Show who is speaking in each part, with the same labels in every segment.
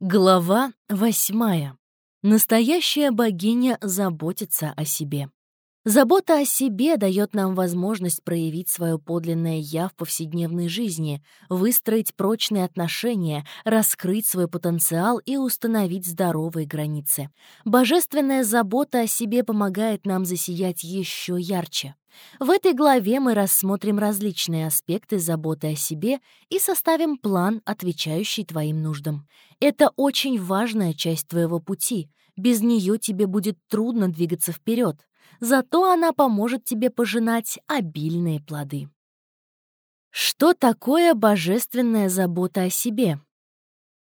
Speaker 1: Глава восьмая. Настоящая богиня заботится о себе. Забота о себе дает нам возможность проявить свое подлинное «я» в повседневной жизни, выстроить прочные отношения, раскрыть свой потенциал и установить здоровые границы. Божественная забота о себе помогает нам засиять еще ярче. В этой главе мы рассмотрим различные аспекты заботы о себе и составим план, отвечающий твоим нуждам. Это очень важная часть твоего пути. Без нее тебе будет трудно двигаться вперед. Зато она поможет тебе пожинать обильные плоды. Что такое божественная забота о себе?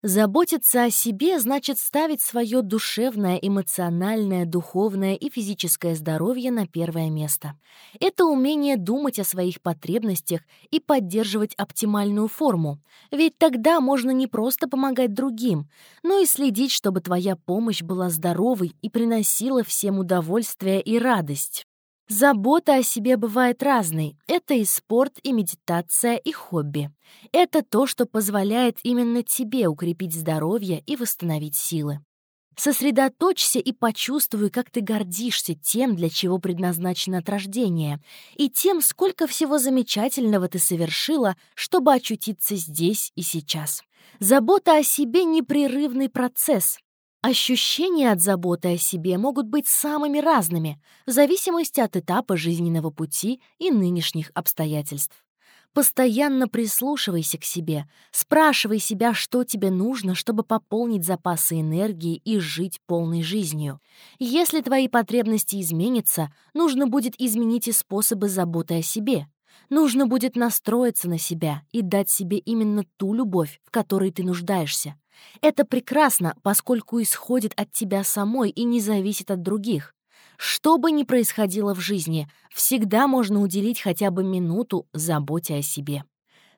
Speaker 1: Заботиться о себе значит ставить свое душевное, эмоциональное, духовное и физическое здоровье на первое место. Это умение думать о своих потребностях и поддерживать оптимальную форму. Ведь тогда можно не просто помогать другим, но и следить, чтобы твоя помощь была здоровой и приносила всем удовольствие и радость. Забота о себе бывает разной. Это и спорт, и медитация, и хобби. Это то, что позволяет именно тебе укрепить здоровье и восстановить силы. Сосредоточься и почувствуй, как ты гордишься тем, для чего предназначено от рождения, и тем, сколько всего замечательного ты совершила, чтобы очутиться здесь и сейчас. Забота о себе — непрерывный процесс, Ощущения от заботы о себе могут быть самыми разными, в зависимости от этапа жизненного пути и нынешних обстоятельств. Постоянно прислушивайся к себе, спрашивай себя, что тебе нужно, чтобы пополнить запасы энергии и жить полной жизнью. Если твои потребности изменятся, нужно будет изменить и способы заботы о себе. Нужно будет настроиться на себя и дать себе именно ту любовь, в которой ты нуждаешься. Это прекрасно, поскольку исходит от тебя самой и не зависит от других. Что бы ни происходило в жизни, всегда можно уделить хотя бы минуту заботе о себе.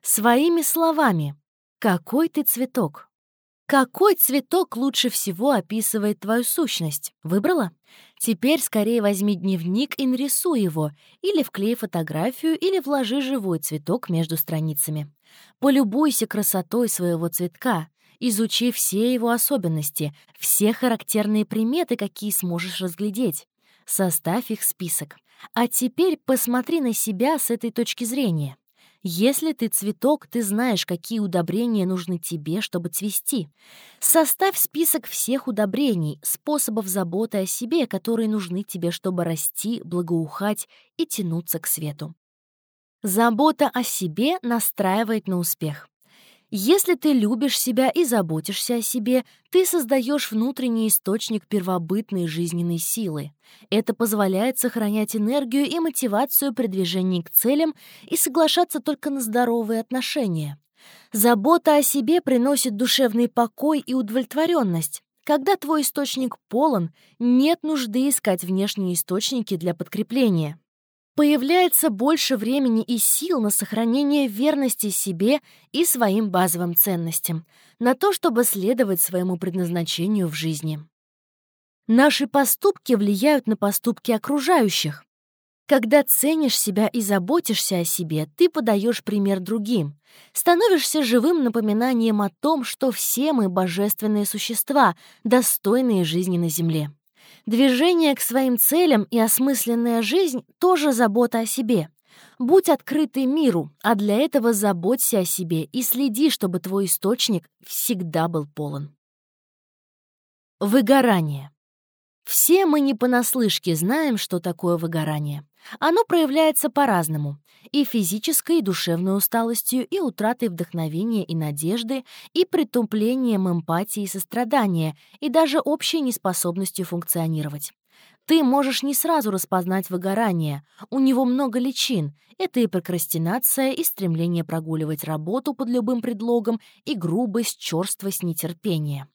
Speaker 1: Своими словами. Какой ты цветок? Какой цветок лучше всего описывает твою сущность? Выбрала? Теперь скорее возьми дневник и нарисуй его, или вклей фотографию, или вложи живой цветок между страницами. Полюбуйся красотой своего цветка, Изучи все его особенности, все характерные приметы, какие сможешь разглядеть. Составь их список. А теперь посмотри на себя с этой точки зрения. Если ты цветок, ты знаешь, какие удобрения нужны тебе, чтобы цвести. Составь список всех удобрений, способов заботы о себе, которые нужны тебе, чтобы расти, благоухать и тянуться к свету. Забота о себе настраивает на успех. Если ты любишь себя и заботишься о себе, ты создаешь внутренний источник первобытной жизненной силы. Это позволяет сохранять энергию и мотивацию при движении к целям и соглашаться только на здоровые отношения. Забота о себе приносит душевный покой и удовлетворенность. Когда твой источник полон, нет нужды искать внешние источники для подкрепления появляется больше времени и сил на сохранение верности себе и своим базовым ценностям, на то, чтобы следовать своему предназначению в жизни. Наши поступки влияют на поступки окружающих. Когда ценишь себя и заботишься о себе, ты подаешь пример другим, становишься живым напоминанием о том, что все мы божественные существа, достойные жизни на Земле. Движение к своим целям и осмысленная жизнь — тоже забота о себе. Будь открытый миру, а для этого заботься о себе и следи, чтобы твой источник всегда был полон. Выгорание. Все мы не понаслышке знаем, что такое выгорание. Оно проявляется по-разному — и физической, и душевной усталостью, и утратой вдохновения и надежды, и притуплением эмпатии и сострадания, и даже общей неспособностью функционировать. Ты можешь не сразу распознать выгорание. У него много личин. Это и прокрастинация, и стремление прогуливать работу под любым предлогом, и грубость, черствость, нетерпение.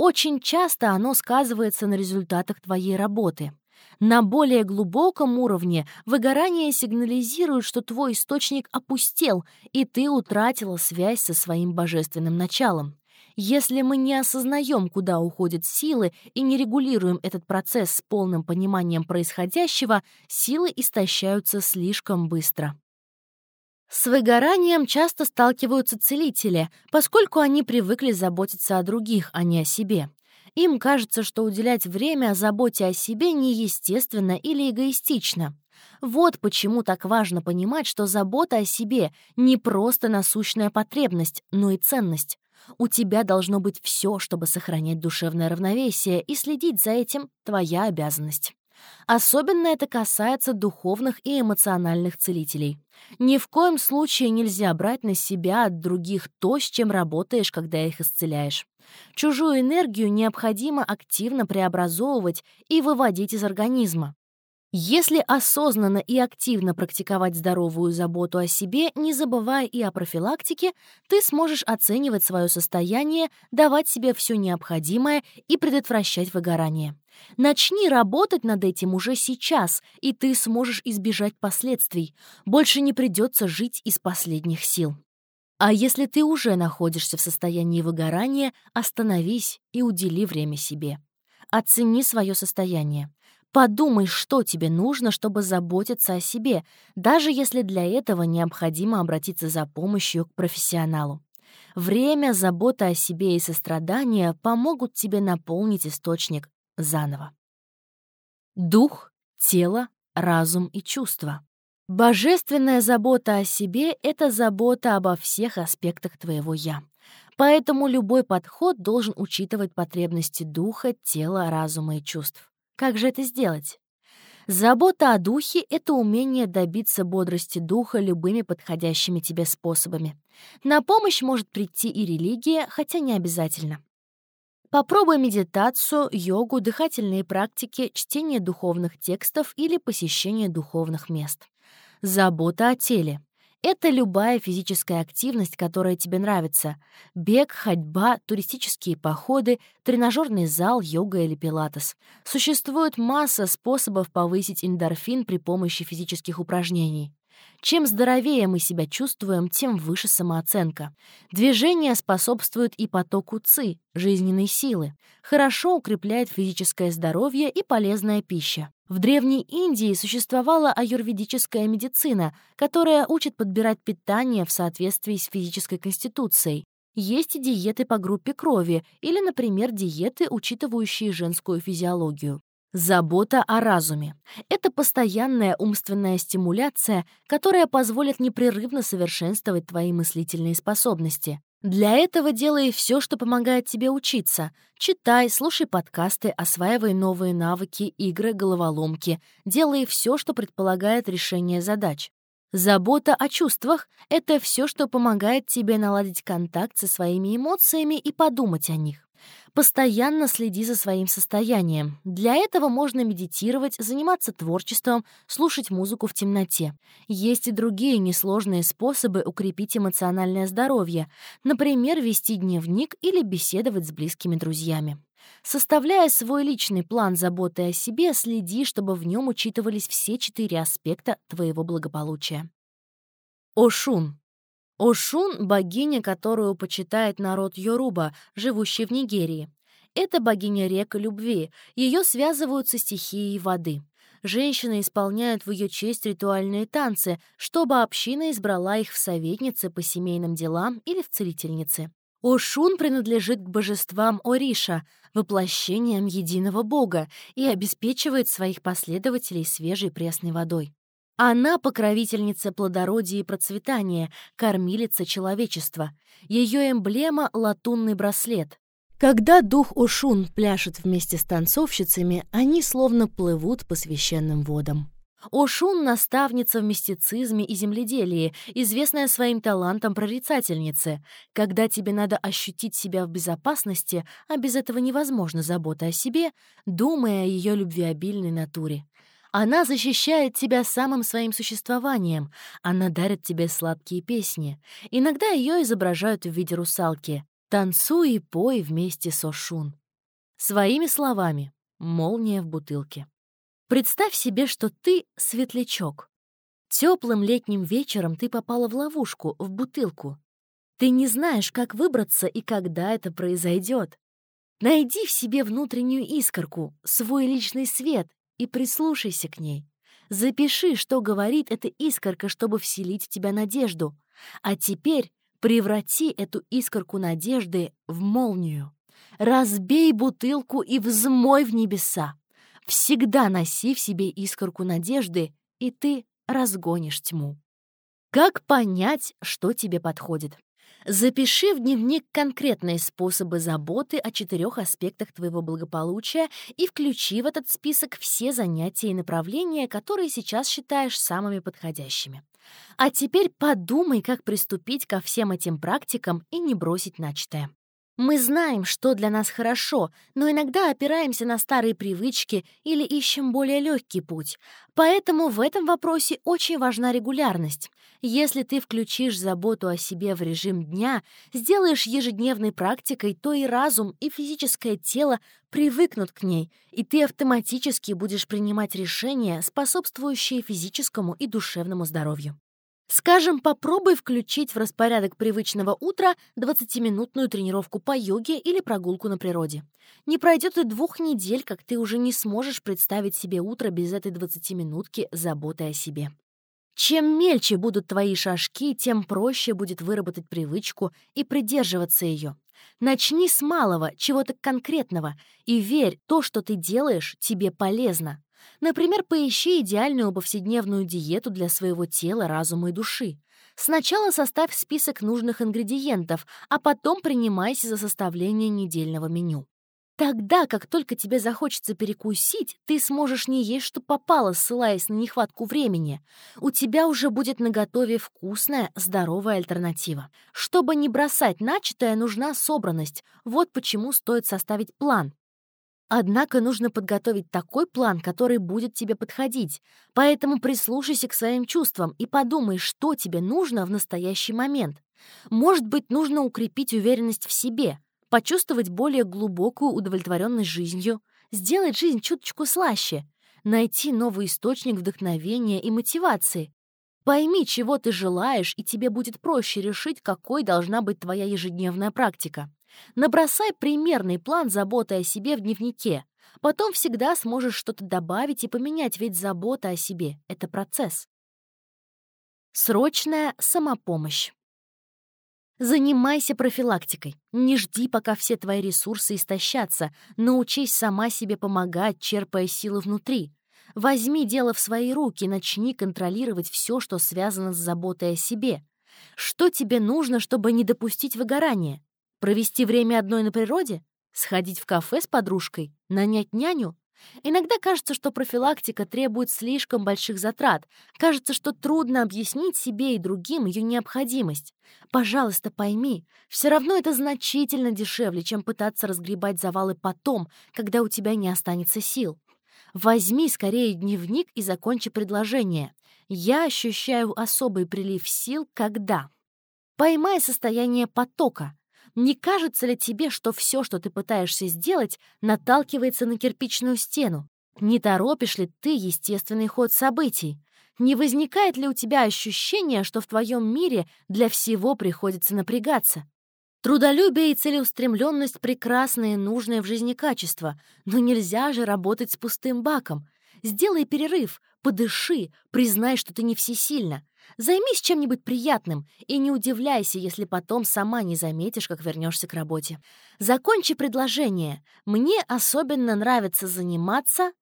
Speaker 1: Очень часто оно сказывается на результатах твоей работы. На более глубоком уровне выгорание сигнализирует, что твой источник опустел, и ты утратила связь со своим божественным началом. Если мы не осознаем, куда уходят силы, и не регулируем этот процесс с полным пониманием происходящего, силы истощаются слишком быстро. С выгоранием часто сталкиваются целители, поскольку они привыкли заботиться о других, а не о себе. Им кажется, что уделять время заботе о себе неестественно или эгоистично. Вот почему так важно понимать, что забота о себе не просто насущная потребность, но и ценность. У тебя должно быть все, чтобы сохранять душевное равновесие, и следить за этим — твоя обязанность. Особенно это касается духовных и эмоциональных целителей. Ни в коем случае нельзя брать на себя от других то, с чем работаешь, когда их исцеляешь. Чужую энергию необходимо активно преобразовывать и выводить из организма. Если осознанно и активно практиковать здоровую заботу о себе, не забывая и о профилактике, ты сможешь оценивать свое состояние, давать себе все необходимое и предотвращать выгорание. Начни работать над этим уже сейчас, и ты сможешь избежать последствий. Больше не придется жить из последних сил. А если ты уже находишься в состоянии выгорания, остановись и удели время себе. Оцени свое состояние. Подумай, что тебе нужно, чтобы заботиться о себе, даже если для этого необходимо обратиться за помощью к профессионалу. Время, забота о себе и сострадание помогут тебе наполнить источник заново. Дух, тело, разум и чувства. Божественная забота о себе — это забота обо всех аспектах твоего «я». Поэтому любой подход должен учитывать потребности духа, тела, разума и чувств. Как же это сделать? Забота о духе — это умение добиться бодрости духа любыми подходящими тебе способами. На помощь может прийти и религия, хотя не обязательно. Попробуй медитацию, йогу, дыхательные практики, чтение духовных текстов или посещение духовных мест. Забота о теле. Это любая физическая активность, которая тебе нравится. Бег, ходьба, туристические походы, тренажерный зал, йога или пилатес. Существует масса способов повысить эндорфин при помощи физических упражнений. Чем здоровее мы себя чувствуем, тем выше самооценка. Движение способствует и потоку ЦИ, жизненной силы. Хорошо укрепляет физическое здоровье и полезная пища. В Древней Индии существовала аюрведическая медицина, которая учит подбирать питание в соответствии с физической конституцией. Есть и диеты по группе крови или, например, диеты, учитывающие женскую физиологию. Забота о разуме. Это постоянная умственная стимуляция, которая позволит непрерывно совершенствовать твои мыслительные способности. Для этого делай все, что помогает тебе учиться. Читай, слушай подкасты, осваивай новые навыки, игры, головоломки. Делай все, что предполагает решение задач. Забота о чувствах — это все, что помогает тебе наладить контакт со своими эмоциями и подумать о них. Постоянно следи за своим состоянием. Для этого можно медитировать, заниматься творчеством, слушать музыку в темноте. Есть и другие несложные способы укрепить эмоциональное здоровье, например, вести дневник или беседовать с близкими друзьями. Составляя свой личный план заботы о себе, следи, чтобы в нем учитывались все четыре аспекта твоего благополучия. Ошун Ошун — богиня, которую почитает народ Йоруба, живущий в Нигерии. Это богиня рек любви, ее связывают со стихией воды. Женщины исполняют в ее честь ритуальные танцы, чтобы община избрала их в советницы по семейным делам или в целительницы. Ошун принадлежит к божествам Ориша, воплощением единого бога, и обеспечивает своих последователей свежей пресной водой. Она покровительница плодородия и процветания, кормилица человечества. Ее эмблема — латунный браслет. Когда дух Ошун пляшет вместе с танцовщицами, они словно плывут по священным водам. Ошун — наставница в мистицизме и земледелии, известная своим талантом прорицательницы. Когда тебе надо ощутить себя в безопасности, а без этого невозможно забота о себе, думая о ее любвеобильной натуре. Она защищает тебя самым своим существованием. Она дарит тебе сладкие песни. Иногда ее изображают в виде русалки. Танцуй и пой вместе с Ошун. Своими словами. Молния в бутылке. Представь себе, что ты — светлячок. Теплым летним вечером ты попала в ловушку, в бутылку. Ты не знаешь, как выбраться и когда это произойдет. Найди в себе внутреннюю искорку, свой личный свет, и прислушайся к ней. Запиши, что говорит эта искорка, чтобы вселить в тебя надежду. А теперь преврати эту искорку надежды в молнию. Разбей бутылку и взмой в небеса. Всегда носи в себе искорку надежды, и ты разгонишь тьму. Как понять, что тебе подходит? Запиши в дневник конкретные способы заботы о четырех аспектах твоего благополучия и включи в этот список все занятия и направления, которые сейчас считаешь самыми подходящими. А теперь подумай, как приступить ко всем этим практикам и не бросить начатое. Мы знаем, что для нас хорошо, но иногда опираемся на старые привычки или ищем более легкий путь. Поэтому в этом вопросе очень важна регулярность. Если ты включишь заботу о себе в режим дня, сделаешь ежедневной практикой, то и разум, и физическое тело привыкнут к ней, и ты автоматически будешь принимать решения, способствующие физическому и душевному здоровью. Скажем, попробуй включить в распорядок привычного утра 20-минутную тренировку по йоге или прогулку на природе. Не пройдет и двух недель, как ты уже не сможешь представить себе утро без этой 20-минутки заботы о себе. Чем мельче будут твои шажки, тем проще будет выработать привычку и придерживаться ее. Начни с малого, чего-то конкретного, и верь, то, что ты делаешь, тебе полезно. Например, поищи идеальную повседневную диету для своего тела, разума и души. Сначала составь список нужных ингредиентов, а потом принимайся за составление недельного меню. Тогда, как только тебе захочется перекусить, ты сможешь не есть, что попало, ссылаясь на нехватку времени. У тебя уже будет наготове вкусная, здоровая альтернатива. Чтобы не бросать начатое, нужна собранность. Вот почему стоит составить план. Однако нужно подготовить такой план, который будет тебе подходить. Поэтому прислушайся к своим чувствам и подумай, что тебе нужно в настоящий момент. Может быть, нужно укрепить уверенность в себе, почувствовать более глубокую удовлетворенность жизнью, сделать жизнь чуточку слаще, найти новый источник вдохновения и мотивации. Пойми, чего ты желаешь, и тебе будет проще решить, какой должна быть твоя ежедневная практика. Набросай примерный план заботы о себе в дневнике. Потом всегда сможешь что-то добавить и поменять, ведь забота о себе — это процесс. Срочная самопомощь. Занимайся профилактикой. Не жди, пока все твои ресурсы истощатся. Научись сама себе помогать, черпая силы внутри. Возьми дело в свои руки, начни контролировать все, что связано с заботой о себе. Что тебе нужно, чтобы не допустить выгорания? Провести время одной на природе? Сходить в кафе с подружкой? Нанять няню? Иногда кажется, что профилактика требует слишком больших затрат. Кажется, что трудно объяснить себе и другим ее необходимость. Пожалуйста, пойми, все равно это значительно дешевле, чем пытаться разгребать завалы потом, когда у тебя не останется сил. Возьми скорее дневник и закончи предложение. Я ощущаю особый прилив сил, когда... Поймай состояние потока. Не кажется ли тебе, что все, что ты пытаешься сделать, наталкивается на кирпичную стену? Не торопишь ли ты естественный ход событий? Не возникает ли у тебя ощущение, что в твоем мире для всего приходится напрягаться? Трудолюбие и целеустремленность — прекрасные, нужные в жизни качества, но нельзя же работать с пустым баком. Сделай перерыв, подыши, признай, что ты не всесильна. Займись чем-нибудь приятным и не удивляйся, если потом сама не заметишь, как вернешься к работе. Закончи предложение. Мне особенно нравится заниматься.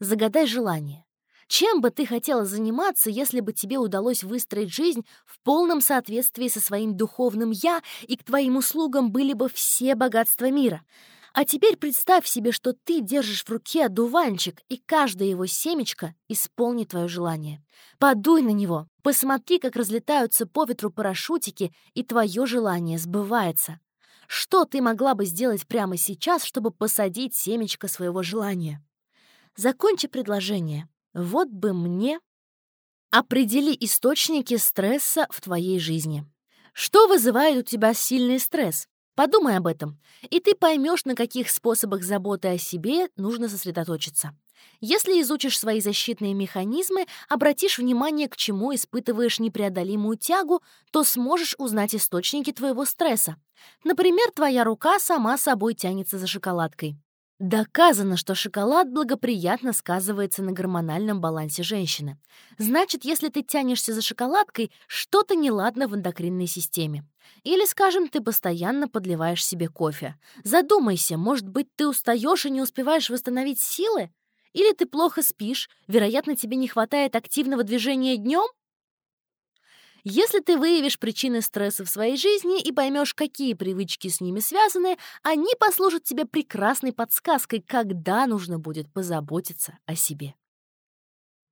Speaker 1: Загадай желание. Чем бы ты хотела заниматься, если бы тебе удалось выстроить жизнь в полном соответствии со своим духовным «я» и к твоим услугам были бы все богатства мира? А теперь представь себе, что ты держишь в руке одуванчик, и каждое его семечко исполнит твое желание. Подуй на него, посмотри, как разлетаются по ветру парашютики, и твое желание сбывается. Что ты могла бы сделать прямо сейчас, чтобы посадить семечко своего желания? Закончи предложение. Вот бы мне... Определи источники стресса в твоей жизни. Что вызывает у тебя сильный стресс? Подумай об этом, и ты поймешь, на каких способах заботы о себе нужно сосредоточиться. Если изучишь свои защитные механизмы, обратишь внимание, к чему испытываешь непреодолимую тягу, то сможешь узнать источники твоего стресса. Например, твоя рука сама собой тянется за шоколадкой. Доказано, что шоколад благоприятно сказывается на гормональном балансе женщины. Значит, если ты тянешься за шоколадкой, что-то неладно в эндокринной системе. Или, скажем, ты постоянно подливаешь себе кофе. Задумайся, может быть, ты устаешь и не успеваешь восстановить силы? Или ты плохо спишь, вероятно, тебе не хватает активного движения днем? Если ты выявишь причины стресса в своей жизни и поймешь, какие привычки с ними связаны, они послужат тебе прекрасной подсказкой, когда нужно будет позаботиться о себе.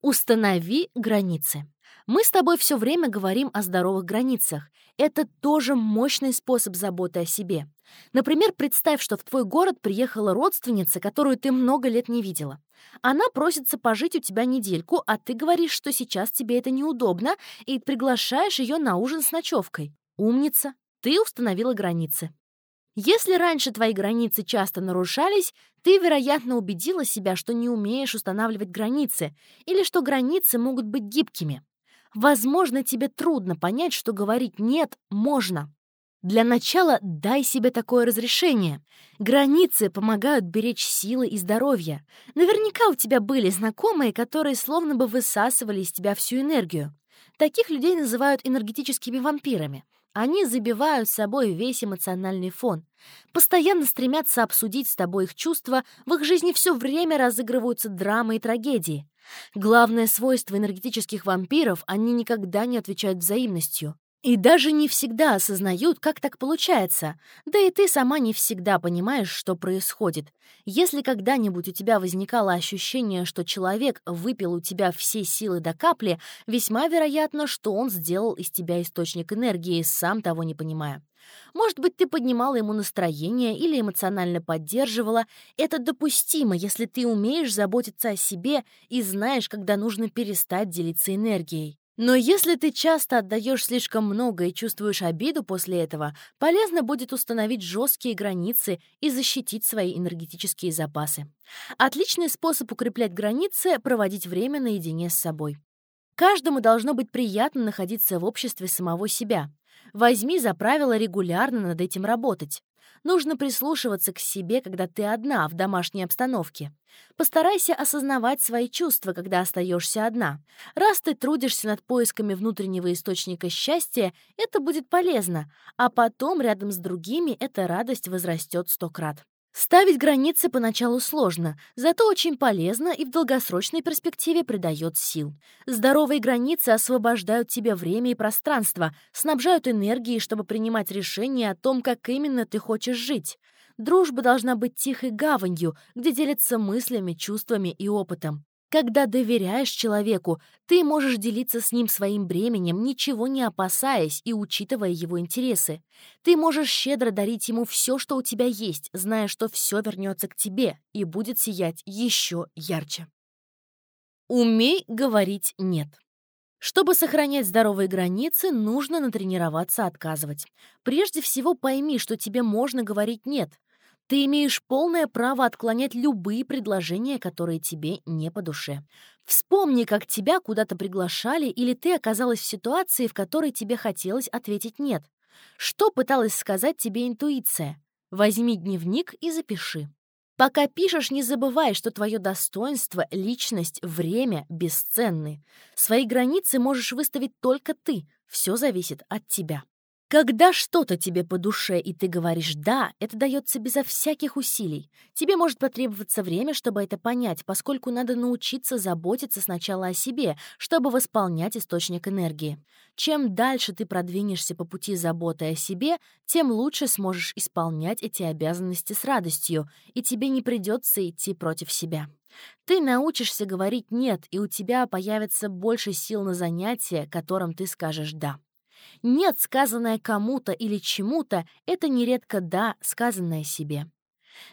Speaker 1: Установи границы. Мы с тобой все время говорим о здоровых границах. Это тоже мощный способ заботы о себе. Например, представь, что в твой город приехала родственница, которую ты много лет не видела. Она просится пожить у тебя недельку, а ты говоришь, что сейчас тебе это неудобно, и приглашаешь ее на ужин с ночевкой. Умница, ты установила границы. Если раньше твои границы часто нарушались, ты, вероятно, убедила себя, что не умеешь устанавливать границы или что границы могут быть гибкими. Возможно, тебе трудно понять, что говорить «нет» можно. Для начала дай себе такое разрешение. Границы помогают беречь силы и здоровье. Наверняка у тебя были знакомые, которые словно бы высасывали из тебя всю энергию. Таких людей называют энергетическими вампирами. Они забивают собой весь эмоциональный фон. Постоянно стремятся обсудить с тобой их чувства, в их жизни все время разыгрываются драмы и трагедии. Главное свойство энергетических вампиров — они никогда не отвечают взаимностью. И даже не всегда осознают, как так получается. Да и ты сама не всегда понимаешь, что происходит. Если когда-нибудь у тебя возникало ощущение, что человек выпил у тебя все силы до капли, весьма вероятно, что он сделал из тебя источник энергии, сам того не понимая. Может быть, ты поднимала ему настроение или эмоционально поддерживала. Это допустимо, если ты умеешь заботиться о себе и знаешь, когда нужно перестать делиться энергией. Но если ты часто отдаешь слишком много и чувствуешь обиду после этого, полезно будет установить жесткие границы и защитить свои энергетические запасы. Отличный способ укреплять границы — проводить время наедине с собой. Каждому должно быть приятно находиться в обществе самого себя. Возьми за правило регулярно над этим работать. Нужно прислушиваться к себе, когда ты одна в домашней обстановке. Постарайся осознавать свои чувства, когда остаешься одна. Раз ты трудишься над поисками внутреннего источника счастья, это будет полезно, а потом рядом с другими эта радость возрастет сто крат. Ставить границы поначалу сложно, зато очень полезно и в долгосрочной перспективе придает сил. Здоровые границы освобождают тебе время и пространство, снабжают энергией, чтобы принимать решения о том, как именно ты хочешь жить. Дружба должна быть тихой гаванью, где делятся мыслями, чувствами и опытом. Когда доверяешь человеку, ты можешь делиться с ним своим бременем, ничего не опасаясь и учитывая его интересы. Ты можешь щедро дарить ему все, что у тебя есть, зная, что все вернется к тебе и будет сиять еще ярче. Умей говорить «нет». Чтобы сохранять здоровые границы, нужно натренироваться отказывать. Прежде всего пойми, что тебе можно говорить «нет», ты имеешь полное право отклонять любые предложения, которые тебе не по душе. Вспомни, как тебя куда-то приглашали или ты оказалась в ситуации, в которой тебе хотелось ответить «нет». Что пыталась сказать тебе интуиция? Возьми дневник и запиши. Пока пишешь, не забывай, что твое достоинство, личность, время бесценны. Свои границы можешь выставить только ты. Все зависит от тебя. Когда что-то тебе по душе, и ты говоришь «да», это дается безо всяких усилий. Тебе может потребоваться время, чтобы это понять, поскольку надо научиться заботиться сначала о себе, чтобы восполнять источник энергии. Чем дальше ты продвинешься по пути заботы о себе, тем лучше сможешь исполнять эти обязанности с радостью, и тебе не придется идти против себя. Ты научишься говорить «нет», и у тебя появится больше сил на занятия, которым ты скажешь «да». Нет, сказанное кому-то или чему-то — это нередко «да», сказанное себе.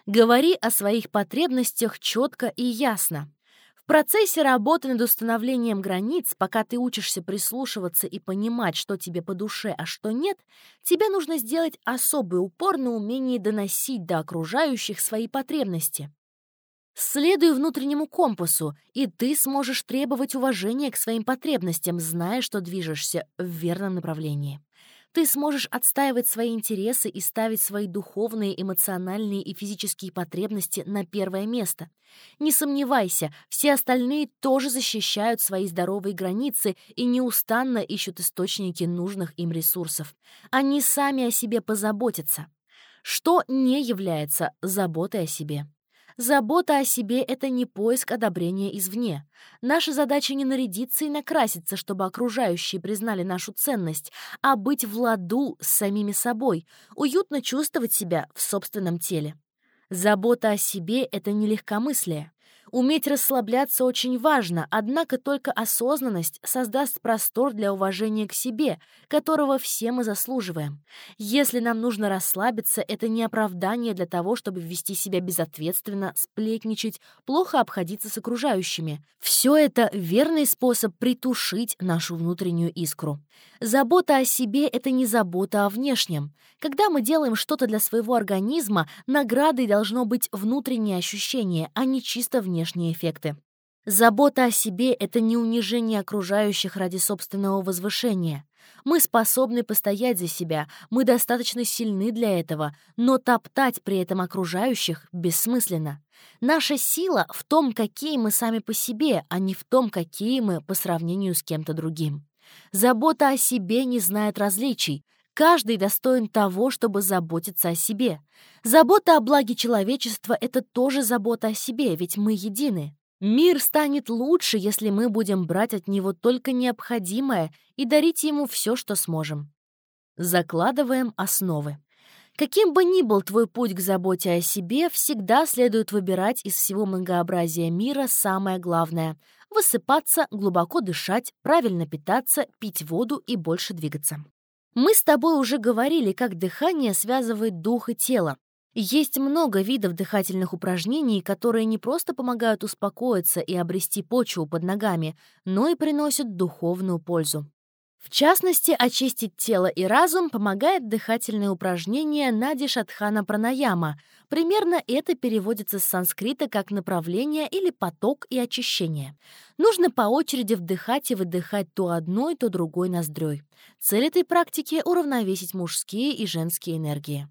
Speaker 1: Говори о своих потребностях четко и ясно. В процессе работы над установлением границ, пока ты учишься прислушиваться и понимать, что тебе по душе, а что нет, тебе нужно сделать особый упор на умении доносить до окружающих свои потребности. Следуй внутреннему компасу, и ты сможешь требовать уважения к своим потребностям, зная, что движешься в верном направлении. Ты сможешь отстаивать свои интересы и ставить свои духовные, эмоциональные и физические потребности на первое место. Не сомневайся, все остальные тоже защищают свои здоровые границы и неустанно ищут источники нужных им ресурсов. Они сами о себе позаботятся. Что не является заботой о себе? Забота о себе — это не поиск одобрения извне. Наша задача не нарядиться и накраситься, чтобы окружающие признали нашу ценность, а быть в ладу с самими собой, уютно чувствовать себя в собственном теле. Забота о себе — это не легкомыслие. Уметь расслабляться очень важно, однако только осознанность создаст простор для уважения к себе, которого все мы заслуживаем. Если нам нужно расслабиться, это не оправдание для того, чтобы вести себя безответственно, сплетничать, плохо обходиться с окружающими. Все это верный способ притушить нашу внутреннюю искру. Забота о себе — это не забота о внешнем. Когда мы делаем что-то для своего организма, наградой должно быть внутреннее ощущение, а не чисто внешнее внешние эффекты. Забота о себе — это не унижение окружающих ради собственного возвышения. Мы способны постоять за себя, мы достаточно сильны для этого, но топтать при этом окружающих бессмысленно. Наша сила в том, какие мы сами по себе, а не в том, какие мы по сравнению с кем-то другим. Забота о себе не знает различий. Каждый достоин того, чтобы заботиться о себе. Забота о благе человечества — это тоже забота о себе, ведь мы едины. Мир станет лучше, если мы будем брать от него только необходимое и дарить ему все, что сможем. Закладываем основы. Каким бы ни был твой путь к заботе о себе, всегда следует выбирать из всего многообразия мира самое главное — высыпаться, глубоко дышать, правильно питаться, пить воду и больше двигаться. Мы с тобой уже говорили, как дыхание связывает дух и тело. Есть много видов дыхательных упражнений, которые не просто помогают успокоиться и обрести почву под ногами, но и приносят духовную пользу. В частности, очистить тело и разум помогает дыхательное упражнение Нади Шатхана Пранаяма. Примерно это переводится с санскрита как направление или поток и очищение. Нужно по очереди вдыхать и выдыхать то одной, то другой ноздрёй. Цель этой практики — уравновесить мужские и женские энергии.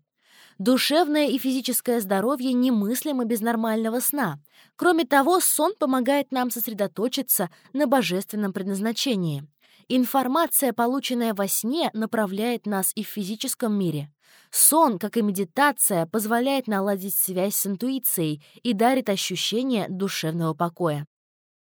Speaker 1: Душевное и физическое здоровье немыслимо без нормального сна. Кроме того, сон помогает нам сосредоточиться на божественном предназначении. Информация, полученная во сне, направляет нас и в физическом мире. Сон, как и медитация, позволяет наладить связь с интуицией и дарит ощущение душевного покоя.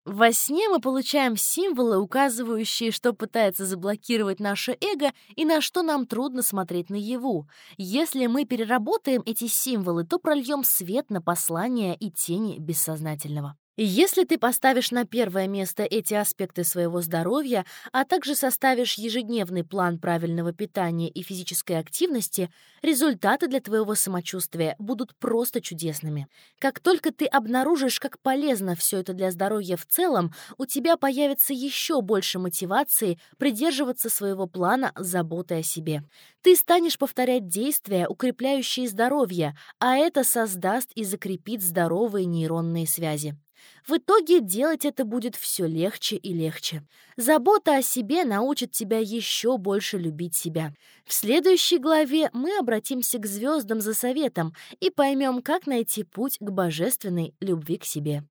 Speaker 1: Во сне мы получаем символы, указывающие, что пытается заблокировать наше эго и на что нам трудно смотреть наяву. Если мы переработаем эти символы, то прольем свет на послания и тени бессознательного. Если ты поставишь на первое место эти аспекты своего здоровья, а также составишь ежедневный план правильного питания и физической активности, результаты для твоего самочувствия будут просто чудесными. Как только ты обнаружишь, как полезно все это для здоровья в целом, у тебя появится еще больше мотивации придерживаться своего плана заботы о себе. Ты станешь повторять действия, укрепляющие здоровье, а это создаст и закрепит здоровые нейронные связи. В итоге делать это будет все легче и легче. Забота о себе научит тебя еще больше любить себя. В следующей главе мы обратимся к звездам за советом и поймем, как найти путь к божественной любви к себе.